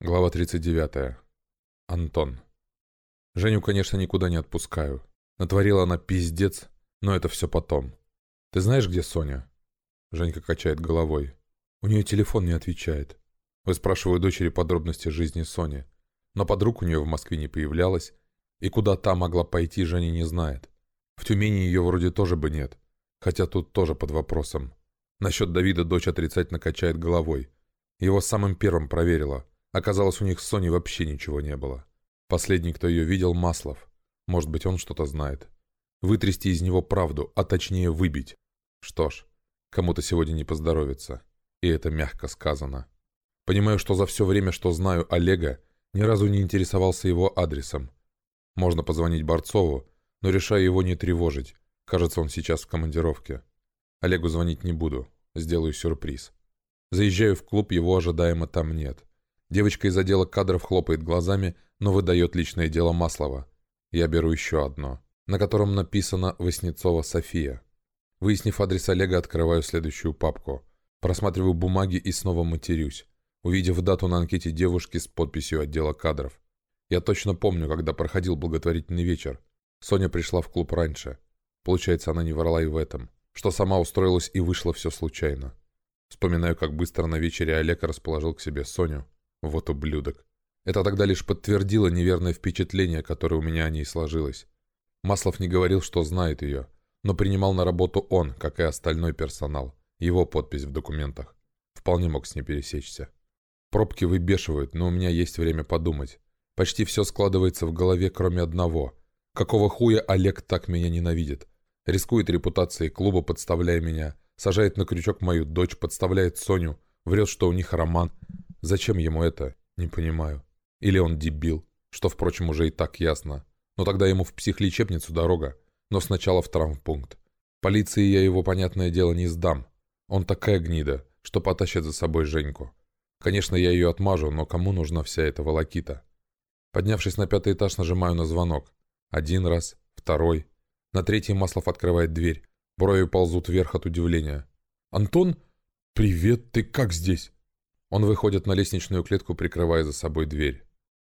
Глава 39. Антон. Женю, конечно, никуда не отпускаю. Натворила она пиздец, но это все потом. Ты знаешь, где Соня? Женька качает головой. У нее телефон не отвечает. Выспрашиваю дочери подробности жизни Сони. Но подруг у нее в Москве не появлялось, и куда та могла пойти, Женя не знает. В Тюмени ее вроде тоже бы нет, хотя тут тоже под вопросом. Насчет Давида дочь отрицательно качает головой. Его самым первым проверила – Оказалось, у них с Соней вообще ничего не было. Последний, кто ее видел, Маслов. Может быть, он что-то знает. Вытрясти из него правду, а точнее выбить. Что ж, кому-то сегодня не поздоровится. И это мягко сказано. Понимаю, что за все время, что знаю Олега, ни разу не интересовался его адресом. Можно позвонить Борцову, но решаю его не тревожить. Кажется, он сейчас в командировке. Олегу звонить не буду. Сделаю сюрприз. Заезжаю в клуб, его ожидаемо там нет. Девочка из отдела кадров хлопает глазами, но выдает личное дело Маслова. Я беру еще одно, на котором написано «Васнецова София». Выяснив адрес Олега, открываю следующую папку. Просматриваю бумаги и снова матерюсь, увидев дату на анкете девушки с подписью отдела кадров. Я точно помню, когда проходил благотворительный вечер. Соня пришла в клуб раньше. Получается, она не врала и в этом. Что сама устроилась и вышло все случайно. Вспоминаю, как быстро на вечере Олег расположил к себе Соню. Вот ублюдок. Это тогда лишь подтвердило неверное впечатление, которое у меня о ней сложилось. Маслов не говорил, что знает ее, но принимал на работу он, как и остальной персонал. Его подпись в документах. Вполне мог с ней пересечься. Пробки выбешивают, но у меня есть время подумать. Почти все складывается в голове, кроме одного. Какого хуя Олег так меня ненавидит? Рискует репутацией клуба, подставляя меня. Сажает на крючок мою дочь, подставляет Соню. Врет, что у них роман. Зачем ему это? Не понимаю. Или он дебил, что, впрочем, уже и так ясно. Но тогда ему в психлечебницу дорога, но сначала в травмпункт. Полиции я его, понятное дело, не сдам. Он такая гнида, что потащит за собой Женьку. Конечно, я ее отмажу, но кому нужна вся эта волокита? Поднявшись на пятый этаж, нажимаю на звонок. Один раз, второй. На третий Маслов открывает дверь. Брови ползут вверх от удивления. «Антон? Привет, ты как здесь?» Он выходит на лестничную клетку, прикрывая за собой дверь.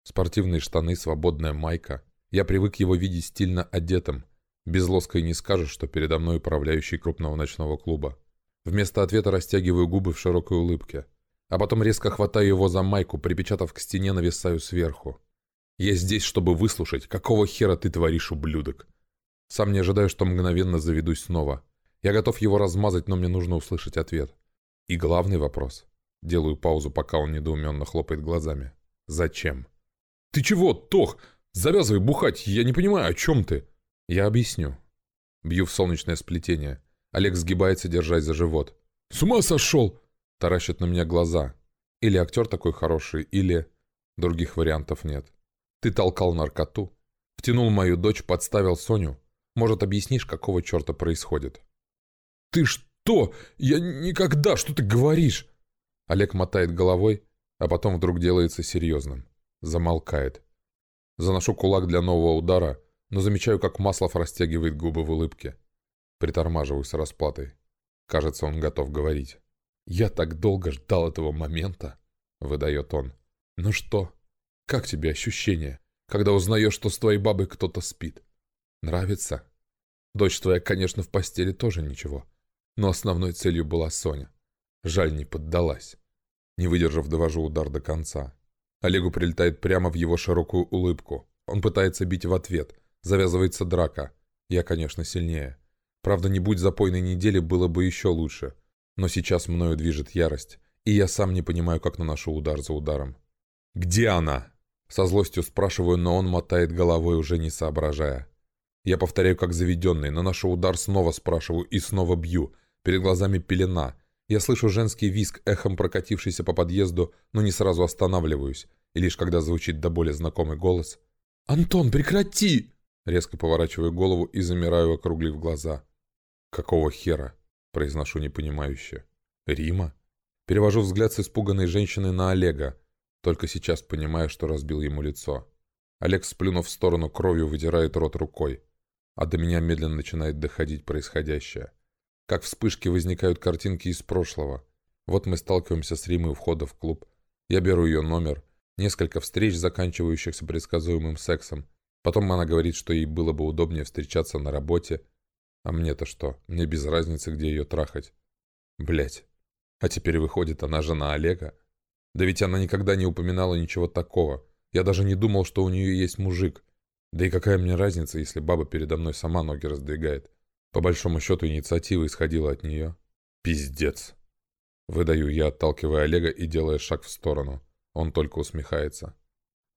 Спортивные штаны, свободная майка. Я привык его видеть стильно одетым. Без лоска и не скажешь, что передо мной управляющий крупного ночного клуба. Вместо ответа растягиваю губы в широкой улыбке. А потом резко хватаю его за майку, припечатав к стене, нависаю сверху. Я здесь, чтобы выслушать, какого хера ты творишь, ублюдок. Сам не ожидаю, что мгновенно заведусь снова. Я готов его размазать, но мне нужно услышать ответ. И главный вопрос. Делаю паузу, пока он недоуменно хлопает глазами. «Зачем?» «Ты чего, Тох? Завязывай бухать, я не понимаю, о чем ты?» «Я объясню». Бью в солнечное сплетение. Олег сгибается, держась за живот. «С ума сошел!» Таращит на меня глаза. Или актер такой хороший, или... Других вариантов нет. Ты толкал наркоту. Втянул мою дочь, подставил Соню. Может, объяснишь, какого черта происходит? «Ты что? Я никогда! Что ты говоришь?» Олег мотает головой, а потом вдруг делается серьезным. Замолкает. Заношу кулак для нового удара, но замечаю, как Маслов растягивает губы в улыбке. Притормаживаю с расплатой. Кажется, он готов говорить. «Я так долго ждал этого момента», — выдает он. «Ну что, как тебе ощущение, когда узнаешь, что с твоей бабой кто-то спит? Нравится? Дочь твоя, конечно, в постели тоже ничего, но основной целью была Соня. Жаль, не поддалась. Не выдержав, довожу удар до конца. Олегу прилетает прямо в его широкую улыбку. Он пытается бить в ответ. Завязывается драка. Я, конечно, сильнее. Правда, не будь запойной недели, было бы еще лучше. Но сейчас мною движет ярость. И я сам не понимаю, как наношу удар за ударом. «Где она?» Со злостью спрашиваю, но он мотает головой, уже не соображая. Я повторяю, как заведенный, наношу удар, снова спрашиваю и снова бью. Перед глазами пелена. Я слышу женский визг, эхом прокатившийся по подъезду, но не сразу останавливаюсь, и лишь когда звучит до боли знакомый голос «Антон, прекрати!» Резко поворачиваю голову и замираю, округлив глаза. «Какого хера?» – произношу непонимающе. «Рима?» Перевожу взгляд с испуганной женщины на Олега, только сейчас понимаю, что разбил ему лицо. Олег, сплюнув в сторону кровью, вытирает рот рукой, а до меня медленно начинает доходить происходящее. Как вспышки возникают картинки из прошлого. Вот мы сталкиваемся с Римой у входа в клуб. Я беру ее номер. Несколько встреч, заканчивающихся предсказуемым сексом. Потом она говорит, что ей было бы удобнее встречаться на работе. А мне-то что? Мне без разницы, где ее трахать. Блять. А теперь выходит, она жена Олега. Да ведь она никогда не упоминала ничего такого. Я даже не думал, что у нее есть мужик. Да и какая мне разница, если баба передо мной сама ноги раздвигает. По большому счету инициатива исходила от нее. Пиздец. Выдаю я, отталкивая Олега и делая шаг в сторону. Он только усмехается.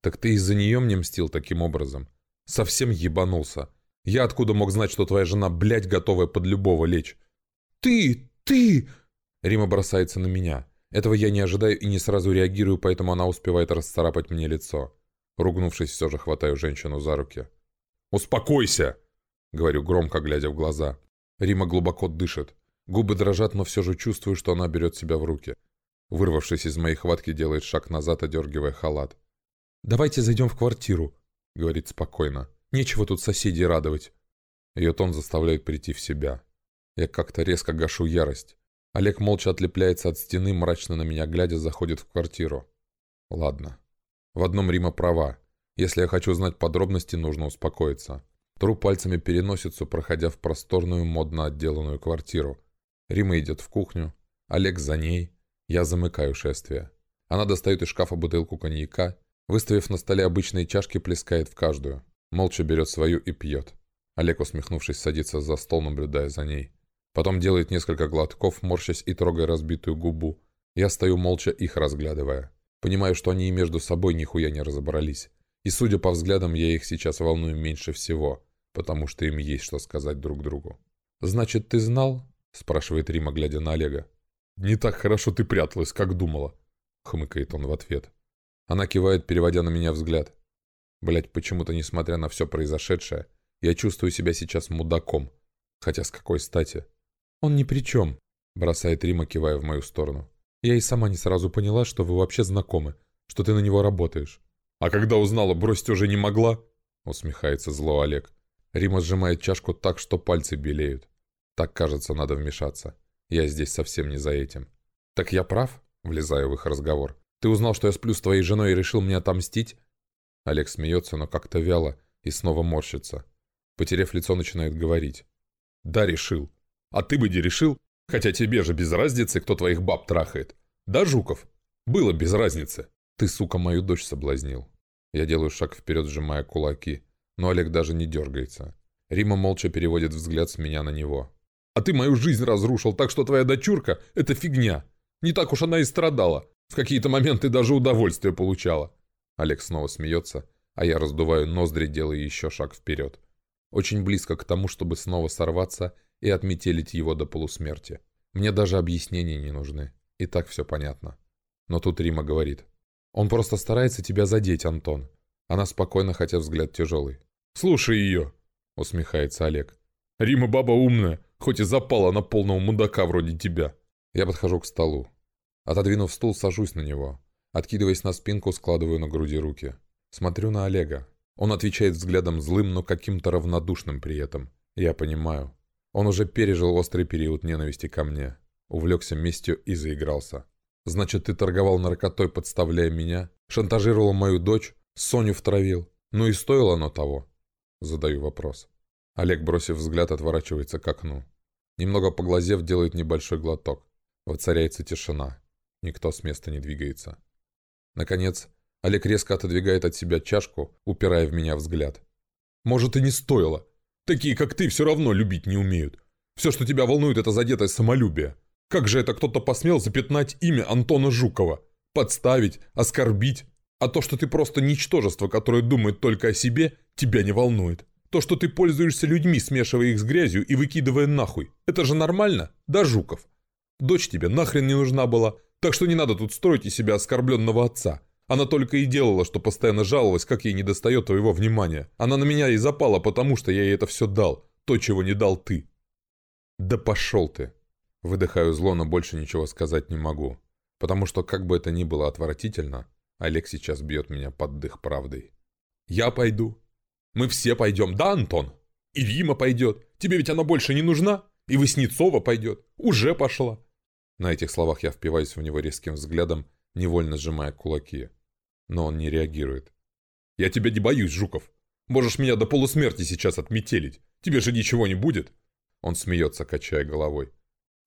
«Так ты из-за нее мне мстил таким образом? Совсем ебанулся. Я откуда мог знать, что твоя жена, блядь, готовая под любого лечь?» «Ты! Ты!» Рима бросается на меня. Этого я не ожидаю и не сразу реагирую, поэтому она успевает расцарапать мне лицо. Ругнувшись, все же хватаю женщину за руки. «Успокойся!» — говорю громко, глядя в глаза. Рима глубоко дышит. Губы дрожат, но все же чувствую, что она берет себя в руки. Вырвавшись из моей хватки, делает шаг назад, одергивая халат. «Давайте зайдем в квартиру», — говорит спокойно. «Нечего тут соседей радовать». Ее тон заставляет прийти в себя. Я как-то резко гашу ярость. Олег молча отлепляется от стены, мрачно на меня глядя, заходит в квартиру. Ладно. В одном Рима права. Если я хочу знать подробности, нужно успокоиться. Тру пальцами переносицу, проходя в просторную, модно отделанную квартиру. Рима идет в кухню. Олег за ней. Я замыкаю шествие. Она достает из шкафа бутылку коньяка, выставив на столе обычные чашки, плескает в каждую. Молча берет свою и пьет. Олег, усмехнувшись, садится за стол, наблюдая за ней. Потом делает несколько глотков, морщась и трогая разбитую губу. Я стою молча, их разглядывая. Понимаю, что они и между собой нихуя не разобрались. И судя по взглядам, я их сейчас волную меньше всего, потому что им есть что сказать друг другу. «Значит, ты знал?» – спрашивает Рима, глядя на Олега. «Не так хорошо ты пряталась, как думала», — хмыкает он в ответ. Она кивает, переводя на меня взгляд. Блять, почему-то, несмотря на все произошедшее, я чувствую себя сейчас мудаком. Хотя с какой стати? Он ни при чем, бросает Рима, кивая в мою сторону. Я и сама не сразу поняла, что вы вообще знакомы, что ты на него работаешь. А когда узнала, бросить уже не могла? Усмехается зло Олег. Рима сжимает чашку так, что пальцы белеют. Так, кажется, надо вмешаться. Я здесь совсем не за этим. Так я прав? Влезаю в их разговор. Ты узнал, что я сплю с твоей женой и решил мне отомстить? Олег смеется, но как-то вяло и снова морщится. Потеряв лицо, начинает говорить. Да, решил. А ты бы не решил? Хотя тебе же без разницы, кто твоих баб трахает. Да, Жуков? Было без разницы. Ты, сука, мою дочь соблазнил. Я делаю шаг вперед, сжимая кулаки. Но Олег даже не дергается. Рима молча переводит взгляд с меня на него. А ты мою жизнь разрушил, так что твоя дочурка — это фигня. Не так уж она и страдала. В какие-то моменты даже удовольствие получала». Олег снова смеется, а я раздуваю ноздри, делая еще шаг вперед. Очень близко к тому, чтобы снова сорваться и отметелить его до полусмерти. Мне даже объяснения не нужны. И так все понятно. Но тут Рима говорит. «Он просто старается тебя задеть, Антон». Она спокойно, хотя взгляд тяжелый. «Слушай ее!» — усмехается Олег. «Рима баба умная хоть и запала на полного мудака вроде тебя. Я подхожу к столу. Отодвинув стул, сажусь на него. Откидываясь на спинку, складываю на груди руки. Смотрю на Олега. Он отвечает взглядом злым, но каким-то равнодушным при этом. Я понимаю. Он уже пережил острый период ненависти ко мне. Увлекся местью и заигрался. Значит, ты торговал наркотой, подставляя меня? Шантажировал мою дочь? Соню втравил? Ну и стоило оно того? Задаю вопрос. Олег, бросив взгляд, отворачивается к окну. Немного поглазев, делает небольшой глоток. Воцаряется тишина. Никто с места не двигается. Наконец, Олег резко отодвигает от себя чашку, упирая в меня взгляд. «Может, и не стоило. Такие, как ты, все равно любить не умеют. Все, что тебя волнует, это задетое самолюбие. Как же это кто-то посмел запятнать имя Антона Жукова? Подставить, оскорбить? А то, что ты просто ничтожество, которое думает только о себе, тебя не волнует. То, что ты пользуешься людьми, смешивая их с грязью и выкидывая нахуй. Это же нормально? Да, Жуков? Дочь тебе нахрен не нужна была, так что не надо тут строить из себя оскорбленного отца. Она только и делала, что постоянно жаловалась, как ей недостает твоего внимания. Она на меня и запала, потому что я ей это все дал. То, чего не дал ты. Да пошел ты. Выдыхаю зло, но больше ничего сказать не могу. Потому что, как бы это ни было отвратительно, Олег сейчас бьет меня под дых правдой. «Я пойду», мы все пойдем, да, Антон? И Рима пойдет. Тебе ведь она больше не нужна? И Васнецова пойдет. Уже пошла. На этих словах я впиваюсь в него резким взглядом, невольно сжимая кулаки. но он не реагирует. «Я тебя не боюсь, Жуков. Можешь меня до полусмерти сейчас отметелить. Тебе же ничего не будет». Он смеется, качая головой.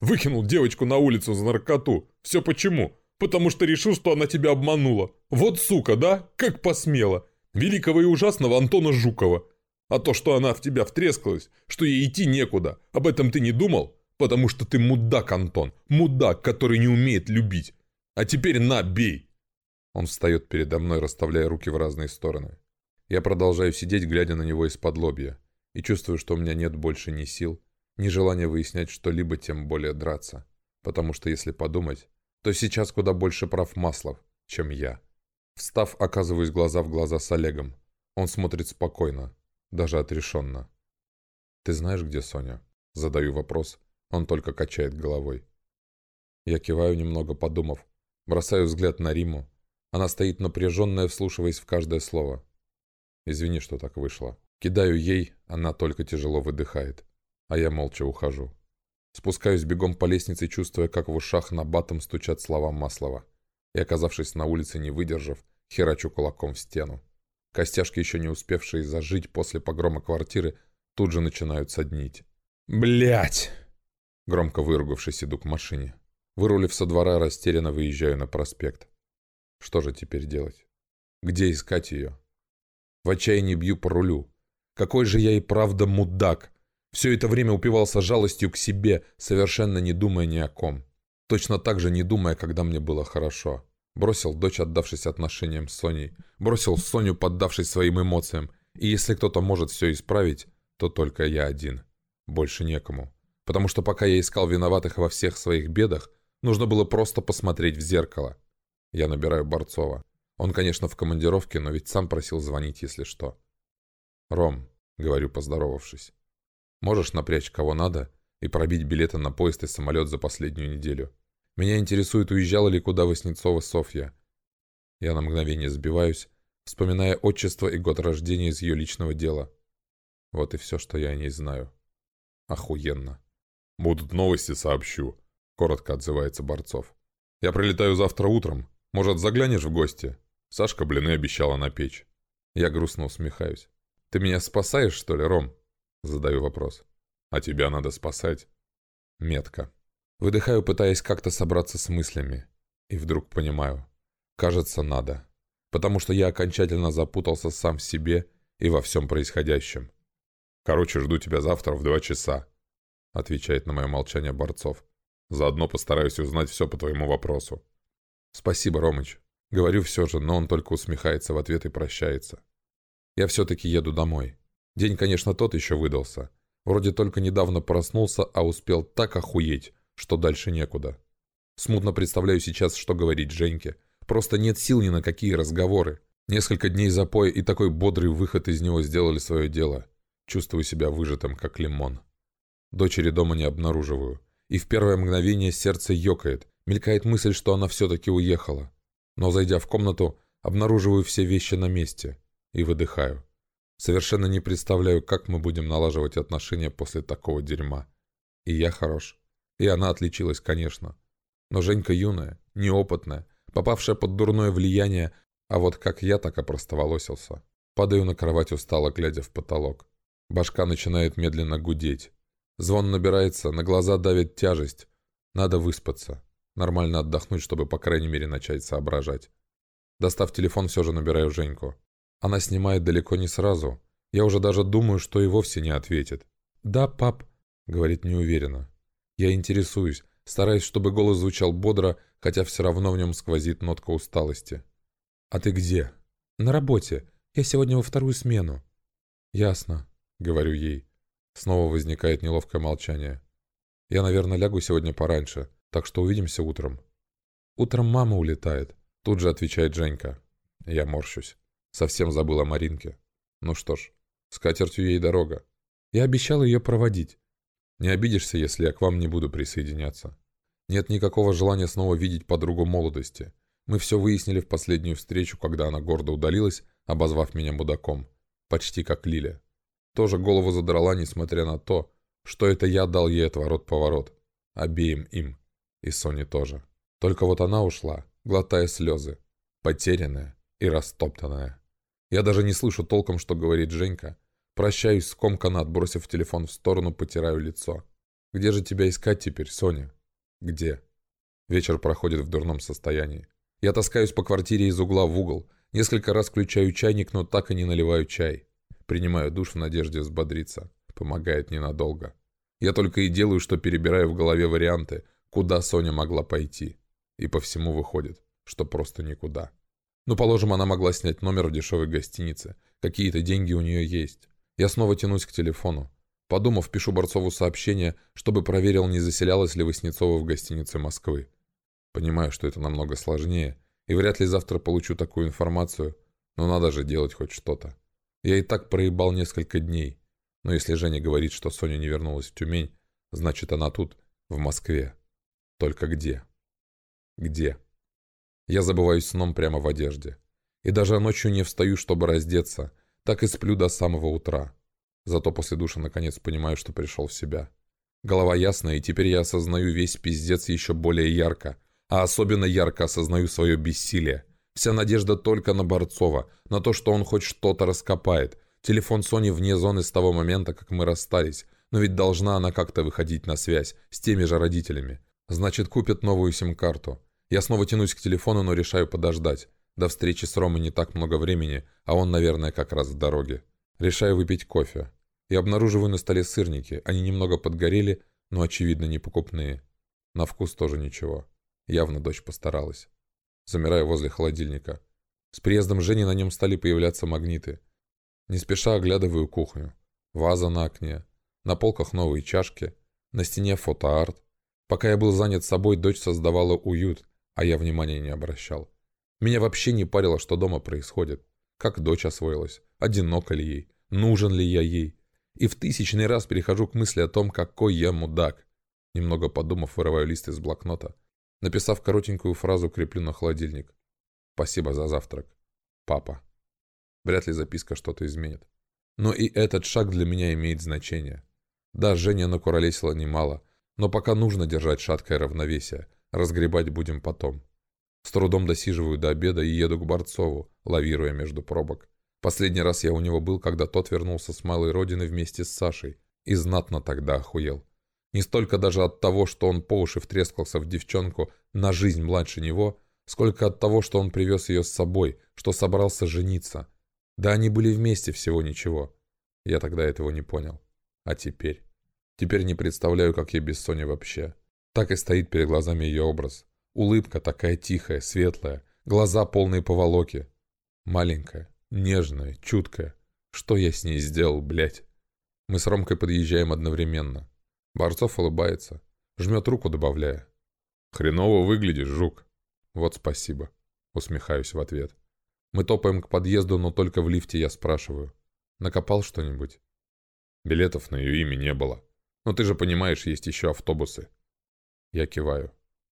«Выкинул девочку на улицу за наркоту. Все почему? Потому что решил, что она тебя обманула. Вот сука, да? Как посмела. Великого и ужасного Антона Жукова. А то, что она в тебя втрескалась, что ей идти некуда, об этом ты не думал? Потому что ты мудак, Антон. Мудак, который не умеет любить. А теперь на, бей!» Он встает передо мной, расставляя руки в разные стороны. Я продолжаю сидеть, глядя на него из-под лобья, и чувствую, что у меня нет больше ни сил, ни желания выяснять что-либо, тем более драться. Потому что, если подумать, то сейчас куда больше прав Маслов, чем я. Встав, оказываюсь глаза в глаза с Олегом. Он смотрит спокойно, даже отрешенно. «Ты знаешь, где Соня?» Задаю вопрос. Он только качает головой. Я киваю, немного подумав. Бросаю взгляд на Риму. Она стоит напряженная, вслушиваясь в каждое слово. Извини, что так вышло. Кидаю ей, она только тяжело выдыхает. А я молча ухожу. Спускаюсь бегом по лестнице, чувствуя, как в ушах на батом стучат слова Маслова. И, оказавшись на улице, не выдержав, херачу кулаком в стену. Костяшки, еще не успевшие зажить после погрома квартиры, тут же начинают соднить. Блять! Громко выругавшись, иду к машине. Вырулив со двора, растерянно выезжаю на проспект. Что же теперь делать? Где искать ее? В отчаянии бью по рулю. Какой же я и правда мудак! Все это время упивался жалостью к себе, совершенно не думая ни о ком. Точно так же не думая, когда мне было хорошо. Бросил дочь, отдавшись отношениям с Соней. Бросил Соню, поддавшись своим эмоциям. И если кто-то может все исправить, то только я один. Больше некому. Потому что пока я искал виноватых во всех своих бедах, нужно было просто посмотреть в зеркало. Я набираю Борцова. Он, конечно, в командировке, но ведь сам просил звонить, если что. «Ром», — говорю, поздоровавшись, — «можешь напрячь кого надо и пробить билеты на поезд и самолет за последнюю неделю? Меня интересует, уезжала ли куда Васнецова Софья. Я на мгновение сбиваюсь, вспоминая отчество и год рождения из ее личного дела. Вот и все, что я о ней знаю. Охуенно. «Будут новости, сообщу», — коротко отзывается Борцов. «Я прилетаю завтра утром. Может, заглянешь в гости?» Сашка блины обещала на печь. Я грустно усмехаюсь. «Ты меня спасаешь, что ли, Ром?» Задаю вопрос. «А тебя надо спасать». Метко. Выдыхаю, пытаясь как-то собраться с мыслями. И вдруг понимаю. Кажется, надо. Потому что я окончательно запутался сам в себе и во всем происходящем. «Короче, жду тебя завтра в два часа», — отвечает на мое молчание Борцов. «Заодно постараюсь узнать все по твоему вопросу». «Спасибо, Ромыч». Говорю все же, но он только усмехается в ответ и прощается. Я все-таки еду домой. День, конечно, тот еще выдался. Вроде только недавно проснулся, а успел так охуеть, что дальше некуда. Смутно представляю сейчас, что говорить Женьке. Просто нет сил ни на какие разговоры. Несколько дней запоя и такой бодрый выход из него сделали свое дело. Чувствую себя выжатым, как лимон. Дочери дома не обнаруживаю. И в первое мгновение сердце ёкает. Мелькает мысль, что она все-таки уехала. Но, зайдя в комнату, обнаруживаю все вещи на месте. И выдыхаю. Совершенно не представляю, как мы будем налаживать отношения после такого дерьма. И я хорош. И она отличилась, конечно. Но Женька юная, неопытная, попавшая под дурное влияние, а вот как я так опростоволосился. Падаю на кровать устало, глядя в потолок. Башка начинает медленно гудеть. Звон набирается, на глаза давит тяжесть. Надо выспаться. Нормально отдохнуть, чтобы по крайней мере начать соображать. Достав телефон, все же набираю Женьку. Она снимает далеко не сразу. Я уже даже думаю, что и вовсе не ответит. «Да, пап», — говорит неуверенно. Я интересуюсь, стараясь, чтобы голос звучал бодро, хотя все равно в нем сквозит нотка усталости. «А ты где?» «На работе. Я сегодня во вторую смену». «Ясно», — говорю ей. Снова возникает неловкое молчание. «Я, наверное, лягу сегодня пораньше, так что увидимся утром». «Утром мама улетает», — тут же отвечает Женька. Я морщусь. Совсем забыл о Маринке. Ну что ж, с катертью ей дорога. Я обещал ее проводить. Не обидишься, если я к вам не буду присоединяться. Нет никакого желания снова видеть подругу молодости. Мы все выяснили в последнюю встречу, когда она гордо удалилась, обозвав меня мудаком. Почти как Лиля. Тоже голову задрала, несмотря на то, что это я дал ей отворот-поворот. Обеим им. И Соне тоже. Только вот она ушла, глотая слезы. Потерянная, и растоптанная. Я даже не слышу толком, что говорит Женька. Прощаюсь, скомканно отбросив телефон в сторону, потираю лицо. «Где же тебя искать теперь, Соня?» «Где?» Вечер проходит в дурном состоянии. Я таскаюсь по квартире из угла в угол. Несколько раз включаю чайник, но так и не наливаю чай. Принимаю душ в надежде взбодриться. Помогает ненадолго. Я только и делаю, что перебираю в голове варианты, куда Соня могла пойти. И по всему выходит, что просто никуда. Ну, положим, она могла снять номер в дешевой гостинице. Какие-то деньги у нее есть. Я снова тянусь к телефону. Подумав, пишу Борцову сообщение, чтобы проверил, не заселялась ли Васнецова в гостинице Москвы. Понимаю, что это намного сложнее, и вряд ли завтра получу такую информацию, но надо же делать хоть что-то. Я и так проебал несколько дней, но если Женя говорит, что Соня не вернулась в Тюмень, значит она тут, в Москве. Только где? Где? Я забываюсь сном прямо в одежде. И даже ночью не встаю, чтобы раздеться, так и сплю до самого утра. Зато после душа наконец понимаю, что пришел в себя. Голова ясная, и теперь я осознаю весь пиздец еще более ярко. А особенно ярко осознаю свое бессилие. Вся надежда только на Борцова, на то, что он хоть что-то раскопает. Телефон Сони вне зоны с того момента, как мы расстались. Но ведь должна она как-то выходить на связь с теми же родителями. Значит, купит новую сим-карту. Я снова тянусь к телефону, но решаю подождать. До встречи с Ромой не так много времени, а он, наверное, как раз в дороге. Решаю выпить кофе. И обнаруживаю на столе сырники. Они немного подгорели, но, очевидно, не покупные. На вкус тоже ничего. Явно дочь постаралась. Замираю возле холодильника. С приездом Жени на нем стали появляться магниты. Не спеша оглядываю кухню. Ваза на окне. На полках новые чашки. На стене фотоарт. Пока я был занят собой, дочь создавала уют, а я внимания не обращал. Меня вообще не парило, что дома происходит. Как дочь освоилась, одиноко ли ей, нужен ли я ей. И в тысячный раз перехожу к мысли о том, какой я мудак. Немного подумав, вырываю лист из блокнота. Написав коротенькую фразу, креплю на холодильник. «Спасибо за завтрак. Папа». Вряд ли записка что-то изменит. Но и этот шаг для меня имеет значение. Да, Женя накуролесила немало, но пока нужно держать шаткое равновесие. Разгребать будем потом. С трудом досиживаю до обеда и еду к Борцову, лавируя между пробок. Последний раз я у него был, когда тот вернулся с малой родины вместе с Сашей. И знатно тогда охуел. Не столько даже от того, что он по уши втрескался в девчонку на жизнь младше него, сколько от того, что он привез ее с собой, что собрался жениться. Да они были вместе всего ничего. Я тогда этого не понял. А теперь? Теперь не представляю, как я без Сони вообще. Так и стоит перед глазами ее образ. Улыбка такая тихая, светлая, глаза полные поволоки. Маленькая, нежная, чуткая. Что я с ней сделал, блядь? Мы с Ромкой подъезжаем одновременно. Борцов улыбается, жмет руку, добавляя. «Хреново выглядишь, жук». «Вот спасибо», усмехаюсь в ответ. Мы топаем к подъезду, но только в лифте я спрашиваю. «Накопал что-нибудь?» Билетов на ее имя не было. Но ты же понимаешь, есть еще автобусы. Я киваю.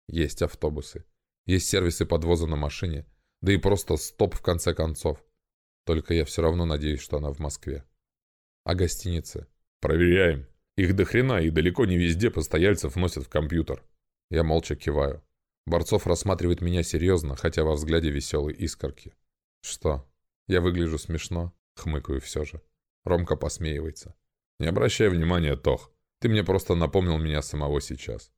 Есть автобусы. Есть сервисы подвоза на машине. Да и просто стоп в конце концов. Только я все равно надеюсь, что она в Москве. А гостиницы? Проверяем. Их до хрена, и далеко не везде постояльцев носят в компьютер. Я молча киваю. Борцов рассматривает меня серьезно, хотя во взгляде веселой искорки. Что? Я выгляжу смешно? Хмыкаю все же. Ромка посмеивается. Не обращай внимания, Тох. Ты мне просто напомнил меня самого сейчас.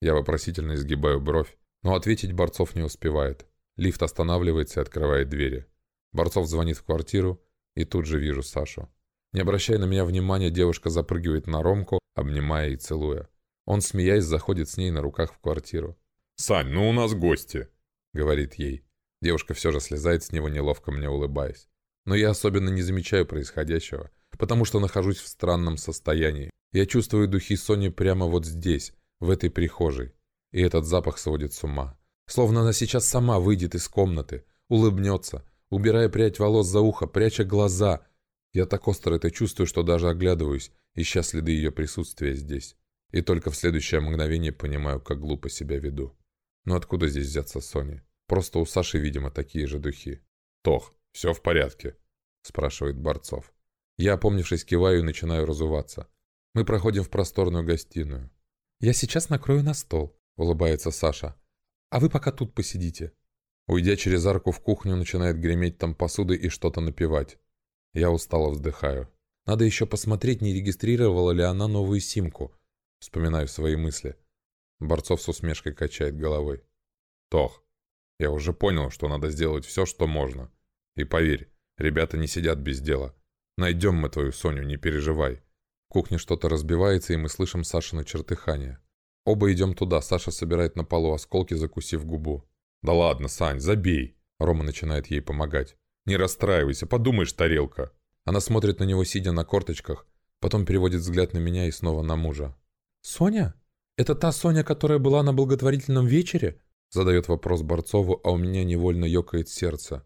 Я вопросительно изгибаю бровь, но ответить Борцов не успевает. Лифт останавливается и открывает двери. Борцов звонит в квартиру, и тут же вижу Сашу. Не обращая на меня внимания, девушка запрыгивает на Ромку, обнимая и целуя. Он, смеясь, заходит с ней на руках в квартиру. «Сань, ну у нас гости!» — говорит ей. Девушка все же слезает с него, неловко мне улыбаясь. Но я особенно не замечаю происходящего, потому что нахожусь в странном состоянии. Я чувствую духи Сони прямо вот здесь, в этой прихожей. И этот запах сводит с ума. Словно она сейчас сама выйдет из комнаты, улыбнется, убирая прядь волос за ухо, пряча глаза. Я так остро это чувствую, что даже оглядываюсь, ища следы ее присутствия здесь. И только в следующее мгновение понимаю, как глупо себя веду. Но откуда здесь взяться Сони? Просто у Саши, видимо, такие же духи. «Тох, все в порядке?» – спрашивает Борцов. Я, опомнившись, киваю и начинаю разуваться. Мы проходим в просторную гостиную. «Я сейчас накрою на стол», — улыбается Саша. «А вы пока тут посидите». Уйдя через арку в кухню, начинает греметь там посуды и что-то напевать. Я устало вздыхаю. Надо еще посмотреть, не регистрировала ли она новую симку. Вспоминаю свои мысли. Борцов с усмешкой качает головой. Тох, я уже понял, что надо сделать все, что можно. И поверь, ребята не сидят без дела. Найдем мы твою Соню, не переживай. Кухне что-то разбивается, и мы слышим Сашино чертыхание. Оба идем туда, Саша собирает на полу осколки, закусив губу. «Да ладно, Сань, забей!» Рома начинает ей помогать. «Не расстраивайся, подумаешь, тарелка!» Она смотрит на него, сидя на корточках, потом переводит взгляд на меня и снова на мужа. «Соня? Это та Соня, которая была на благотворительном вечере?» Задает вопрос Борцову, а у меня невольно ёкает сердце.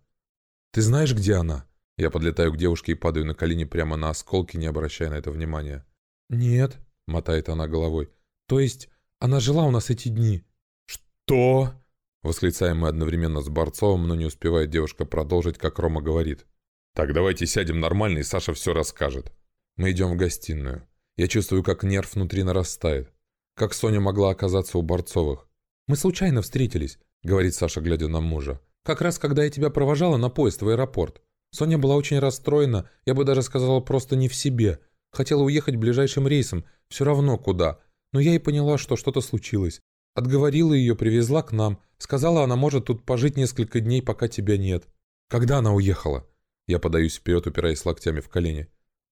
«Ты знаешь, где она?» Я подлетаю к девушке и падаю на колени прямо на осколки, не обращая на это внимания. «Нет», — мотает она головой. «То есть она жила у нас эти дни?» «Что?» Восклицаем мы одновременно с Борцовым, но не успевает девушка продолжить, как Рома говорит. «Так, давайте сядем нормально, и Саша все расскажет». Мы идем в гостиную. Я чувствую, как нерв внутри нарастает. Как Соня могла оказаться у Борцовых? «Мы случайно встретились», — говорит Саша, глядя на мужа. «Как раз, когда я тебя провожала на поезд в аэропорт. Соня была очень расстроена, я бы даже сказала, просто не в себе. Хотела уехать ближайшим рейсом, все равно куда. Но я и поняла, что что-то случилось. Отговорила ее, привезла к нам. Сказала, она может тут пожить несколько дней, пока тебя нет. Когда она уехала? Я подаюсь вперед, упираясь локтями в колени.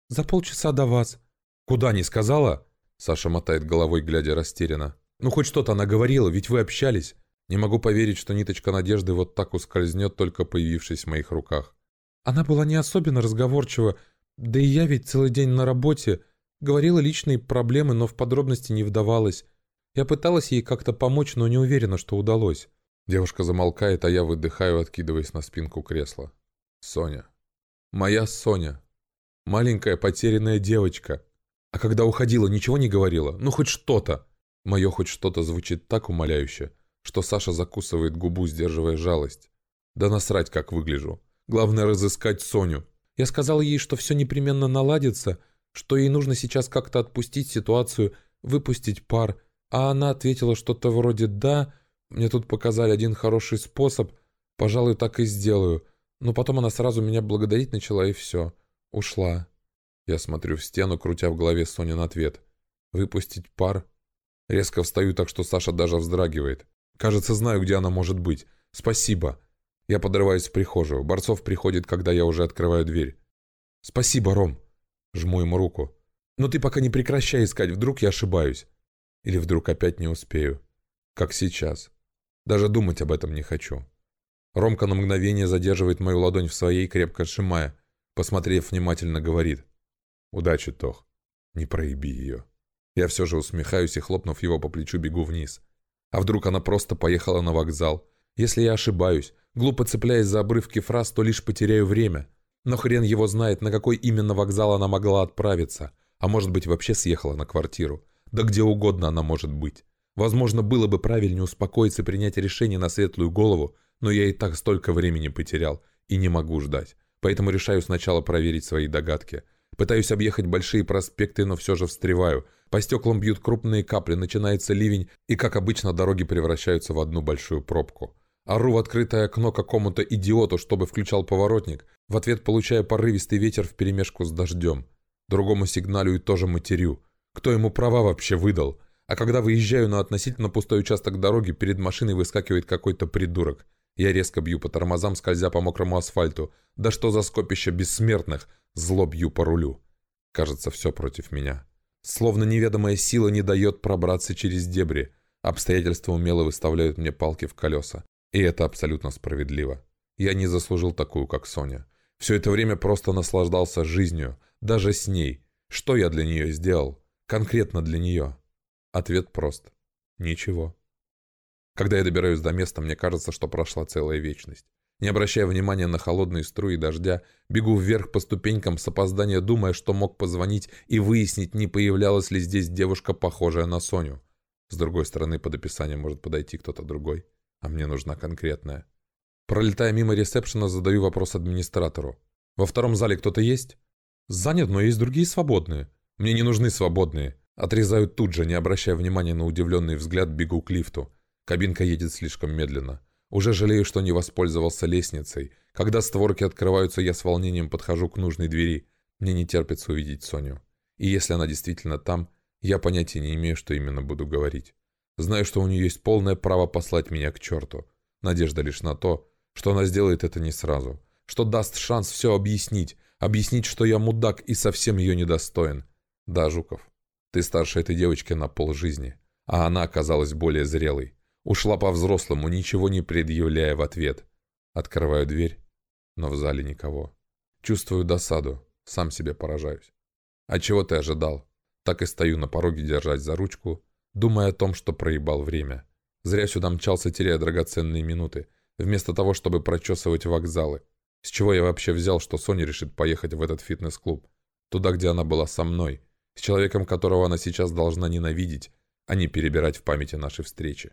За полчаса до вас. Куда не сказала? Саша мотает головой, глядя растерянно. Ну хоть что-то она говорила, ведь вы общались. Не могу поверить, что ниточка надежды вот так ускользнет, только появившись в моих руках. Она была не особенно разговорчива, да и я ведь целый день на работе. Говорила личные проблемы, но в подробности не вдавалась. Я пыталась ей как-то помочь, но не уверена, что удалось. Девушка замолкает, а я выдыхаю, откидываясь на спинку кресла. Соня. Моя Соня. Маленькая потерянная девочка. А когда уходила, ничего не говорила? Ну, хоть что-то. Мое хоть что-то звучит так умоляюще, что Саша закусывает губу, сдерживая жалость. Да насрать, как выгляжу. Главное разыскать Соню. Я сказал ей, что все непременно наладится, что ей нужно сейчас как-то отпустить ситуацию, выпустить пар, а она ответила что-то вроде «да», мне тут показали один хороший способ, пожалуй, так и сделаю. Но потом она сразу меня благодарить начала, и все. Ушла. Я смотрю в стену, крутя в голове Сонин ответ. Выпустить пар? Резко встаю так, что Саша даже вздрагивает. Кажется, знаю, где она может быть. Спасибо. Я подрываюсь в прихожую. Борцов приходит, когда я уже открываю дверь. «Спасибо, Ром!» Жму ему руку. «Но ты пока не прекращай искать, вдруг я ошибаюсь. Или вдруг опять не успею. Как сейчас. Даже думать об этом не хочу». Ромка на мгновение задерживает мою ладонь в своей, крепко сжимая. Посмотрев внимательно, говорит. «Удачи, Тох. Не проеби ее». Я все же усмехаюсь и, хлопнув его по плечу, бегу вниз. А вдруг она просто поехала на вокзал? Если я ошибаюсь, Глупо цепляясь за обрывки фраз, то лишь потеряю время. Но хрен его знает, на какой именно вокзал она могла отправиться. А может быть, вообще съехала на квартиру. Да где угодно она может быть. Возможно, было бы правильнее успокоиться и принять решение на светлую голову, но я и так столько времени потерял и не могу ждать. Поэтому решаю сначала проверить свои догадки. Пытаюсь объехать большие проспекты, но все же встреваю. По стеклам бьют крупные капли, начинается ливень, и, как обычно, дороги превращаются в одну большую пробку. Ору в открытое окно какому-то идиоту, чтобы включал поворотник. В ответ получаю порывистый ветер вперемешку с дождем. Другому сигналю и тоже матерю. Кто ему права вообще выдал? А когда выезжаю на относительно пустой участок дороги, перед машиной выскакивает какой-то придурок. Я резко бью по тормозам, скользя по мокрому асфальту. Да что за скопище бессмертных? Зло бью по рулю. Кажется, все против меня. Словно неведомая сила не дает пробраться через дебри. Обстоятельства умело выставляют мне палки в колеса. И это абсолютно справедливо. Я не заслужил такую, как Соня. Все это время просто наслаждался жизнью, даже с ней. Что я для нее сделал? Конкретно для нее? Ответ прост. Ничего. Когда я добираюсь до места, мне кажется, что прошла целая вечность. Не обращая внимания на холодные струи дождя, бегу вверх по ступенькам с опоздания, думая, что мог позвонить и выяснить, не появлялась ли здесь девушка, похожая на Соню. С другой стороны, под описанием может подойти кто-то другой а мне нужна конкретная. Пролетая мимо ресепшена, задаю вопрос администратору. «Во втором зале кто-то есть?» «Занят, но есть другие свободные». «Мне не нужны свободные». Отрезаю тут же, не обращая внимания на удивленный взгляд, бегу к лифту. Кабинка едет слишком медленно. Уже жалею, что не воспользовался лестницей. Когда створки открываются, я с волнением подхожу к нужной двери. Мне не терпится увидеть Соню. И если она действительно там, я понятия не имею, что именно буду говорить. Знаю, что у нее есть полное право послать меня к черту. Надежда лишь на то, что она сделает это не сразу. Что даст шанс все объяснить. Объяснить, что я мудак и совсем ее недостоин. Да, Жуков, ты старше этой девочки на полжизни. А она оказалась более зрелой. Ушла по-взрослому, ничего не предъявляя в ответ. Открываю дверь, но в зале никого. Чувствую досаду, сам себе поражаюсь. А чего ты ожидал? Так и стою на пороге, держась за ручку, думая о том, что проебал время. Зря сюда мчался, теряя драгоценные минуты, вместо того, чтобы прочесывать вокзалы. С чего я вообще взял, что Соня решит поехать в этот фитнес-клуб? Туда, где она была со мной, с человеком, которого она сейчас должна ненавидеть, а не перебирать в памяти нашей встречи.